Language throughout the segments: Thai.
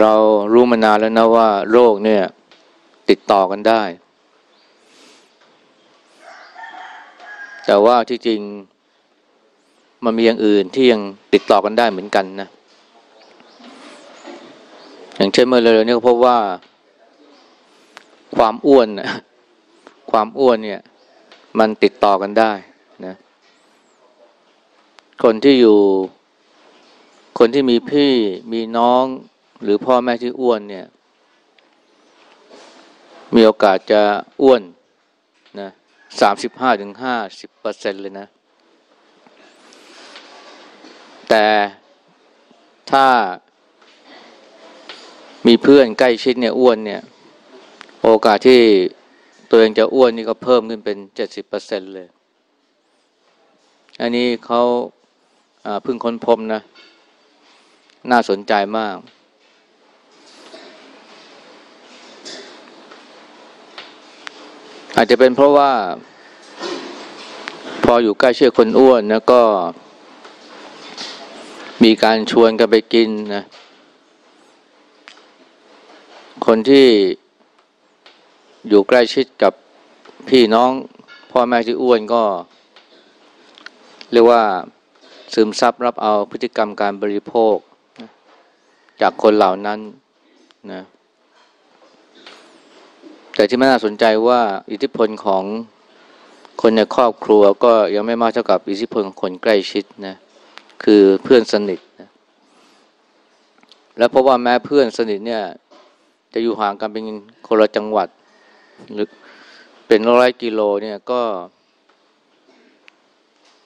เรารู้มานานแล้วนะว่าโรคเนี่ย ติดต่อกันได้ แต่ว่าที่จริงมันมีอย่างอื่นที่ยังติดต่อกันได้เหมือนกันนะ อย่างเช่นเมื่อเร็วๆนี้ก็พบว่า ความอ้วนนะความอ้วนเนี่ย มันติดต่อกันได้นะ คนที่อยู่ คนที่มีพี่มีน้อง หรือพ่อแม่ที่อ้วนเนี่ย มีโอกาสจะอ้วนนะสามสิบห้าถึงห้าสิบเปอร์เซ็นเลยนะ แต่ถ้ามีเพื่อนใกล้ชิดเนี่ยอ้วนเนี่ย โอกาสที่ตัวเองจะอ้วนนี่ก็เพิ่มขึ้นเป็นเจ็ดสิบเปอร์เซ็นเลย อันนี้เขาเพิ่งค้นพบนะ น่าสนใจมาก อาจจะเป็นเพราะว่า พออยู่ใกล้เชื่อคนอ้วนนะก็ มีการชวนกันไปกินนะคนที่อยู่ใกล้ชิดกับพี่น้องพ่อแม่ที่อ้วนก็ เรียกว่าซึมซับรับเอาพฤติกรรมการบริโภค จากคนเหล่านั้นนะ แต่ที่ไม่น่าสนใจว่าอิทธิพลของคนในครอบครัวก็ยังไม่มากเท่ากับอิทธิพลของคนใกล้ชิดนะคือเพื่อนสนิทนะแล้วเพราะว่าแม้เพื่อนสนิทเนี่ย จะอยู่ห่างกันเป็นคนละจังหวัดหรือเป็นร้อยกิโลเนี่ยก็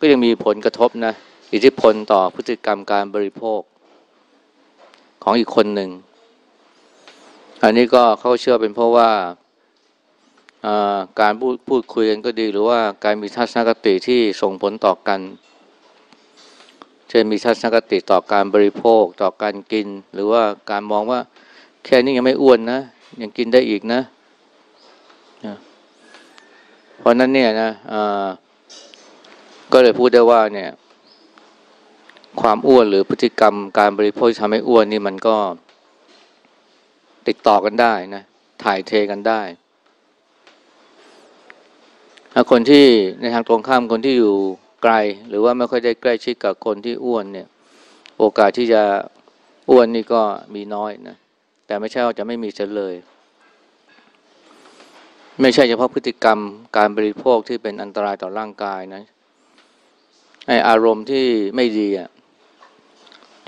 ก็ยังมีผลกระทบนะอิทธิพลต่อพฤติกรรมการบริโภค ของอีกคนหนึ่ง อันนี้ก็เขาเชื่อเป็นเพราะว่า การพูดพูดคุยกันก็ดี หรือว่าการมีทัศนคติที่ส่งผลต่อกัน เช่นมีทัศนคติต่อการบริโภคต่อการกิน หรือว่าการมองว่าแค่นี้ยังไม่อ้วนนะ ยังกินได้อีกนะเพราะนั้นเนี่ยนะก็เลยพูดได้ว่าเนี่ย ความอ้วนหรือพฤติกรรมการบริโภคทำให้อ้วนนี่มันก็ติดต่อกันได้นะถ่ายเทกันได้ คนที่ในทางตรงข้ามคนที่อยู่ไกล หรือว่าไม่ค่อยได้ใกล้ชิดกับคนที่อ้วนเนี่ย โอกาสที่จะอ้วนนี่ก็มีน้อยนะแต่ไม่ใช่ว่าจะไม่มีเฉลย ไม่ใช่เฉพาะพฤติกรรมการบริโภคที่เป็นอันตรายต่อร่างกายนะไออารมณ์ที่ไม่ดีอะ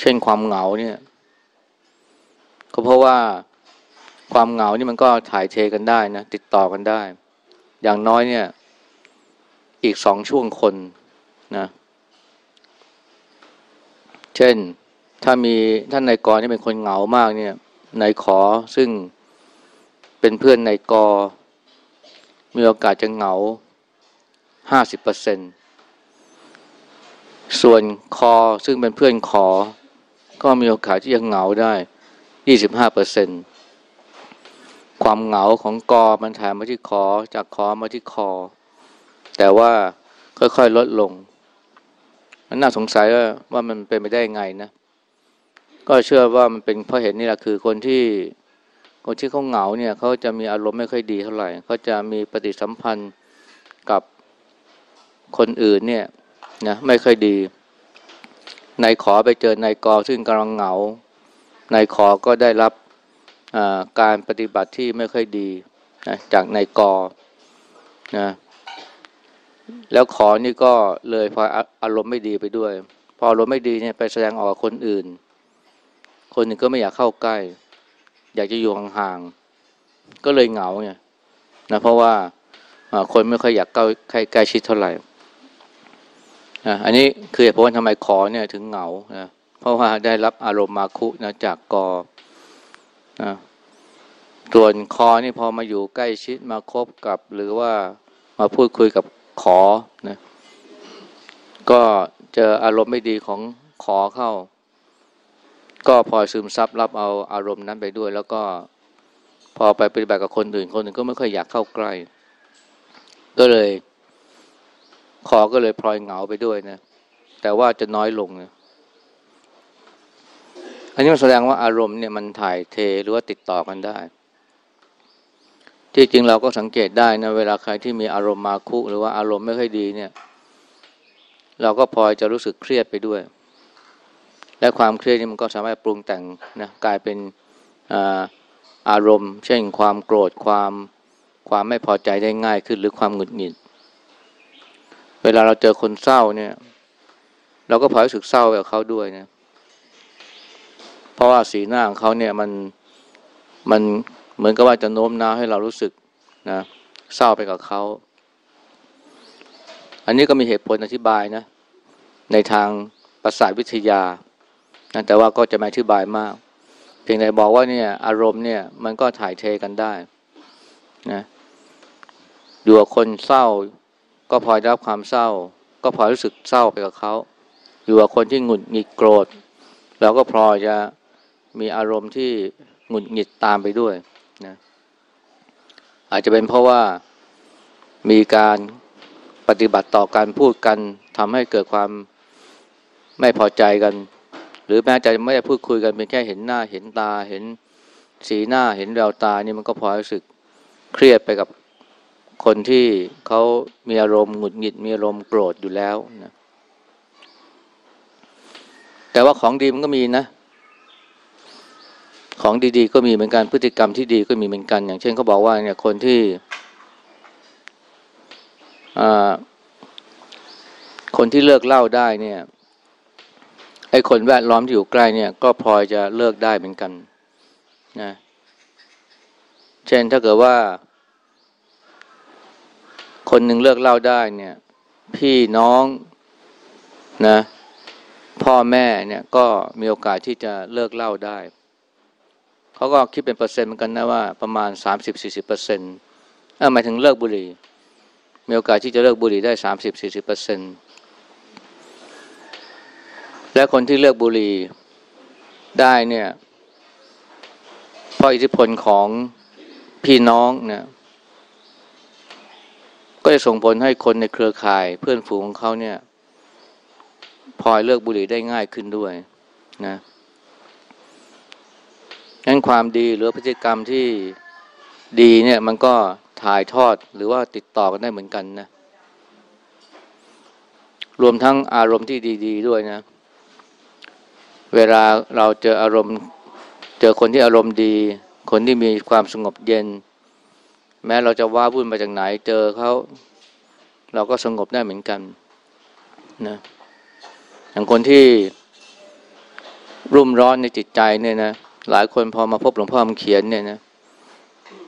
เช่นความเหงาเนี่ยก็เพราะว่าความเหงานี่มันก็ถ่ายเทกันได้นะติดต่อกันได้ อย่างน้อยเนี่ย อีกสองช่วงคนนะเช่นถ้ามีท่านนายกรที่เป็นคนเหงามากเนี่ยนายขอซึ่งเป็นเพื่อนนายกมีโอกาสจะเหงาห้าสิบเปอร์เซ็นส่วนคอซึ่งเป็นเพื่อนขอ ก็มีโอกาสที่จะเหงาได้ยี่สิบห้าเปอร์เซ็นความเหงาของกอมันถ่ายมาที่คอจากคอมาที่คอ แต่ว่าค่อยๆลดลง มันน่าสงสัยว่าว่ามันเป็นไปได้ไงนะ ก็เชื่อว่ามันเป็นเพราะเหตุนี่แหละคือคนที่คนที่เขาเหงาเนี่ยเขาจะมีอารมณ์ไม่ค่อยดีเท่าไหร่เขาจะมีปฏิสัมพันธ์กับคนอื่นเนี่ยนะไม่ค่อยดีนายขอไปเจอนายกอซึ่งกำลังเหงานายขอก็ได้รับการปฏิบัติที่ไม่ค่อยดีนะจากนายกอนะ แล้วขอนี่ก็เลยพออารมณ์ไม่ดีไปด้วย พออารมณ์ไม่ดีเนี่ยไปแสดงออกคนอื่น คนหนึ่งก็ไม่อยากเข้าใกล้ อยากจะอยู่ห่างๆก็เลยเหงาไงนะเพราะว่าคนไม่ค่อยอยากใกล้ใกล้ชิดเท่าไหร่อันนี้คือเหตุผลทำไมขอเนี่ยถึงเหงานะเพราะว่าได้รับอารมณ์มาคุนะจากกอนะส่วนคอนี่พอมาอยู่ใกล้ชิดมาคบกับ หรือว่ามาพูดคุยกับ ขอนะก็เจออารมณ์ไม่ดีของขอเข้า ก็พอซึมซับรับเอาอารมณ์นั้นไปด้วย แล้วก็พอไปปฏิบัติกับคนอื่นคนอื่นก็ไม่ค่อยอยากเข้าใกล้ ก็เลย ขอก็เลยพลอยเหงาไปด้วยนะแต่ว่าจะน้อยลงนะอัอันนี้มันแสดงว่าอารมณ์เนี่ยมันถ่ายเทหรือว่าติดต่อกันได้ ที่จริงเราก็สังเกตได้นะเวลาใครที่มีอารมณ์มาคุหรือว่าอารมณ์ไม่ค่อยดีเนี่ย เราก็พลอยจะรู้สึกเครียดไปด้วย และความเครียดนี่มันก็สามารถปรุงแต่งนะกลายเป็นอารมณ์ เช่นความโกรธความความไม่พอใจได้ง่ายขึ้นหรือความหงุดหงิด เวลาเราเจอคนเศร้าเนี่ย เราก็พลอยรู้สึกเศร้ากับเขาด้วยนะเพราะว่าสีหน้าของเขาเนี่ยมันมัน เหมือนกับว่าจะโน้มน้าวให้เรารู้สึกนะเศร้าไปกับเขา อันนี้ก็มีเหตุผลอธิบายนะ ในทางประสาทวิทยานะแต่ว่าก็จะไม่อธิบายมาก เพียงแต่บอกว่าเนี่ย อารมณ์เนี่ยมันก็ถ่ายเทกันได้นะอยู่กับคนเศร้า ก็พลอยได้รับความเศร้า ก็พลอยรู้สึกเศร้าไปกับเขาอยู่กับคนที่หงุดหงิดโกรธเราก็พลอยจะมีอารมณ์ที่หงุดหงิดตามไปด้วย นะอาจจะเป็นเพราะว่ามีการปฏิบัติต่อการพูดกันทำให้เกิดความไม่พอใจกัน หรือแม้จะไม่ได้พูดคุยกันเป็นแค่เห็นหน้าเห็นตาเห็นสีหน้าเห็นแววตานี่มันก็พอรู้สึกเครียดไปกับคนที่เขามีอารมณ์หงุดหงิดมีอารมณ์โกรธอยู่แล้วนะแต่ว่าของดีมันก็มีนะ ของดีๆ ก็มีเหมือนกันพฤติกรรมที่ดีก็มีเหมือนกัน อย่างเช่นเขาบอกว่าเนี่ยคนที่คนที่เลิกเล่าได้เนี่ยไอ้คนแวดล้อมที่อยู่ใกล้เนี่ย ก็พลอยจะเลิกได้เหมือนกันนะเช่นถ้าเกิดว่า คนหนึ่งเลิกเล่าได้เนี่ย พี่น้องนะ พ่อแม่เนี่ยก็มีโอกาสที่จะเลิกเล่าได้ เขาก็คิดเป็นเปอร์เซ็นต์เหมือนกันนะว่าประมาณสามสิบสี่สิบเปอร์เซ็นต์หมายถึงเลิกบุหรี่ มีโอกาสที่จะเลิกบุหรี่ได้สามสิบสี่สิบเปอร์เซ็นต์และคนที่เลิกบุหรี่ได้เนี่ยเพราะอิทธิพลของพี่น้องเนี่ยก็จะส่งผลให้คนในเครือข่ายเพื่อนฝูงของเขาเนี่ยพลอยเลิกบุหรี่ได้ง่ายขึ้นด้วยนะ งั้นความดีหรือพฤติกรรมที่ดีเนี่ยมันก็ถ่ายทอดหรือว่าติดต่อกันได้เหมือนกันนะ รวมทั้งอารมณ์ที่ดีๆด้วยนะ เวลาเราเจออารมณ์ เจอคนที่อารมณ์ดี คนที่มีความสงบเย็น แม้เราจะว่าวุ่นมาจากไหนเจอเขาเราก็สงบได้เหมือนกันนะอย่างคนที่รุ่มร้อนในจิตใจเนี่ยนะ หลายคนพอมาพบหลวงพ่อมเขียนเนี่ยนะ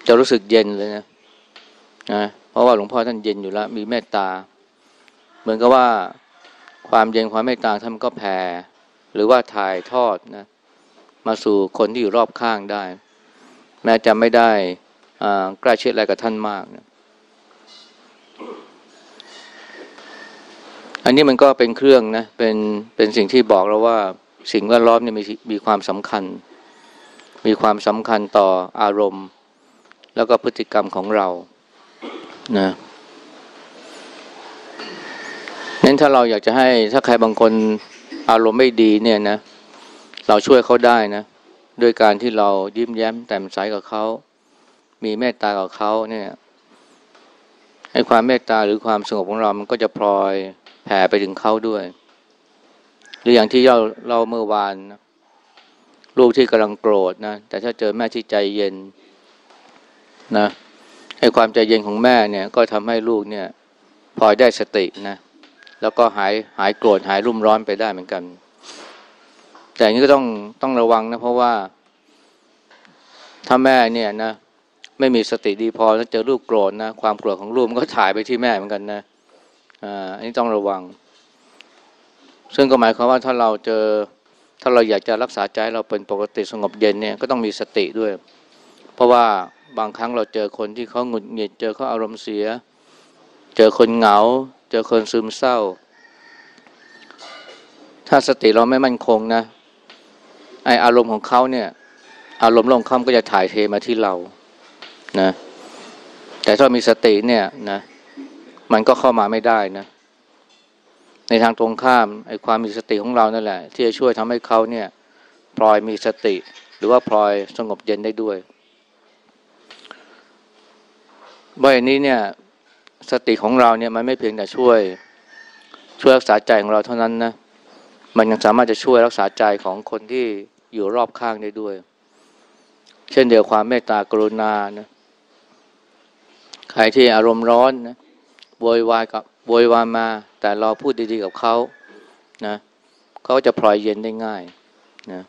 จะรู้สึกเย็นเลยนะนะเพราะว่าหลวงพ่อท่านเย็นอยู่แล้ว มีเมตตา เหมือนกับว่าความเย็นความเมตตาท่านก็แผ่หรือว่าถ่ายทอดนะมาสู่คนที่อยู่รอบข้างได้ แม้จะไม่ได้ใกล้ชิดอะไรกับท่านมากนะอันนี้มันก็เป็นเครื่องนะเป็นเป็นสิ่งที่บอกเราว่าสิ่งแวดล้อมเนี่ยมีมีความสำคัญ มีความสำคัญต่ออารมณ์ แล้วก็พฤติกรรมของเรานะนั้นถ้าเราอยากจะให้ถ้าใครบางคนอารมณ์ไม่ดีเนี่ยนะ เราช่วยเขาได้นะด้วยการที่เรายิ้มแย้มแต้มใสกับเขา มีเมตตากับเขาเนี่ยให้ความเมตตาหรือความสงบของเรา มันก็จะพลอยแผ่ไปถึงเขาด้วย หรืออย่างที่เราเราเมื่อวานนะ ลูกที่กำลังโกรธนะแต่ถ้าเจอแม่ที่ใจเย็นนะให้ความใจเย็นของแม่เนี่ยก็ทำให้ลูกเนี่ยพลอยได้สตินะแล้วก็หายหายโกรธหายรุ่มร้อนไปได้เหมือนกัน แต่นี้ก็ต้องต้องระวังนะเพราะว่า ถ้าแม่เนี่ยนะไม่มีสติดีพอแล้วเจอลูกโกรธนะความโกรธของลูกมันก็ถ่ายไปที่แม่เหมือนกันนะอันนี้ต้องระวัง ซึ่งก็หมายความว่าถ้าเราเจอ ถ้าเราอยากจะรักษาใจเราเป็นปกติสงบเย็นเนี่ยก็ต้องมีสติด้วย เพราะว่าบางครั้งเราเจอคนที่เขาหงุดหงิดเจอเขาอารมณ์เสีย เจอคนเหงา เจอคนซึมเศร้า ถ้าสติเราไม่มั่นคงนะไออารมณ์ของเขาเนี่ย อารมณ์ลงเขาก็จะถ่ายเทมาที่เรานะแต่ถ้ามีสติเนี่ยนะมันก็เข้ามาไม่ได้นะ ในทางตรงข้ามไอ้ความมีสติของเรานั่นแหละ ที่จะช่วยทำให้เขาเนี่ยพลอยมีสติ หรือว่าพลอยสงบเย็นได้ด้วยบ่อยนี้เนี่ยสติของเราเนี่ยมันไม่เพียงแต่ช่วยช่วยรักษาใจของเราเท่านั้นนะมันยังสามารถจะช่วยรักษาใจของคนที่อยู่รอบข้างได้ด้วย เช่นเดียวความเมตตากรุณานะใครที่อารมณ์ร้อนนะโวยวายกับ โวยวายมา แต่เราพูดดีๆกับเขานะเขาจะพลอยเย็นได้ง่ายนะ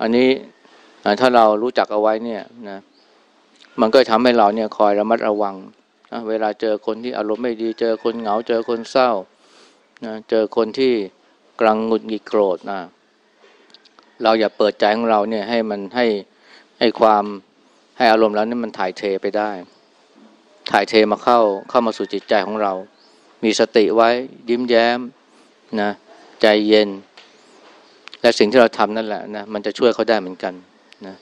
อันนี้ถ้าเรารู้จักเอาไว้เนี่ยนะมันก็ทำให้เราเนี่ยคอยระมัดระวังนะเวลาเจอคนที่อารมณ์ไม่ดี เจอคนเหงา เจอคนเศร้านะเจอคนที่กลังหงุดหงิดโกรธนะเราอย่าเปิดใจของเราเนี่ยให้มันให้ให้ความให้อารมณ์แล้วนี่มันถ่ายเทไปได้ ถ่ายเทมาเข้าเข้ามาสู่จิตใจของเรา มีสติไว้ยิ้มแย้มนะใจเย็น และสิ่งที่เราทำนั่นแหละนะมันจะช่วยเขาได้เหมือนกันนะ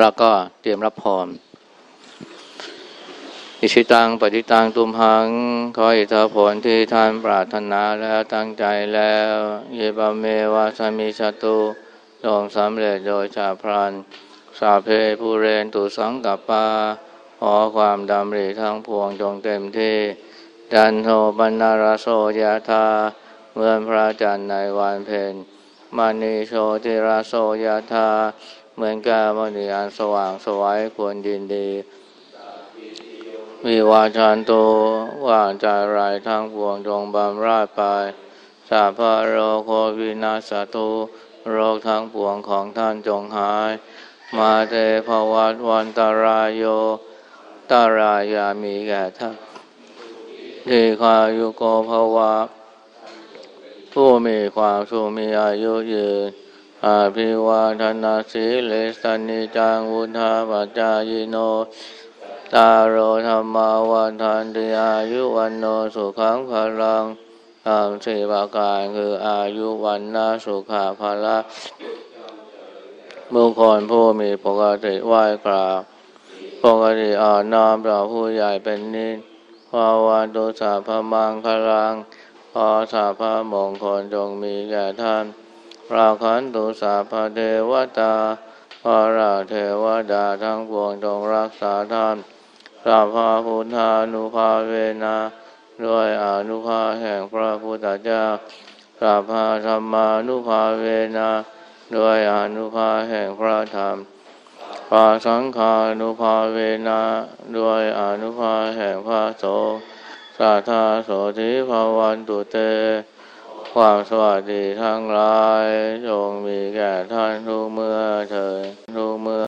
เราก็เตรียมรับพรอิชิตังปฏิตังตุมหังขออิทธผลที่ท่านปรารถนาแล้วตั้งใจแล้วเยบาเมวาสมิชตุลงสำเร็จโดยชาพรันสาเพภูเรนตุสังกัปปา ขอความดำริทั้งพวงจงเต็มที่ ดันโทบรรารโสยาธาเมื่อพระจันทร์ในวันเพ็ญมานีโชติราโสยาธาเหมือนกามณีอันสว่างสวัยควรยินดีมีวาชันโตว่างใจไรทั้งปวงจงบำราดไปสาพะโรโควินาสตุโรคทั้งปวงของท่านจงหาย มาเตภวัตวันตารายโย ตารายามีแก่ท่านทีคายุโกภวะ ผู้มีความสุขมีอายุยืนอาภิวาทนาสีเลสนิจังวุธาปัจจายโน ตาโรธรรมาวันทันติอายุวันโนสุขังพลังตามสี่ประการคืออายุวันนาสุขาภละบุคคลผู้มีปกติไหว้กราบ ปกติอ่อนน้อมต่อผู้ใหญ่เป็นนิสภาวันตุสาพมังคลังขอสาพมงคลจงมีแก่ท่านราคันตุสาพเทวตาพระราเทวดาทั้งปวงจงรักษาท่านสัพาพุทธานุภาเวนะด้วยอนุภาแห่งพระพุทธเจ้าสัพพาธรรมานุภาเวนะด้วยอนุภาแห่งพระธรรม ปาสังขานุภาเวนะด้วยอนุภาแห่งพระโสสาธาโสธิภาวันตุเต ความสวัสดีทั้งหลายจงมีแก่ท่านทุกเมื่อเถิดทุกเมื่อ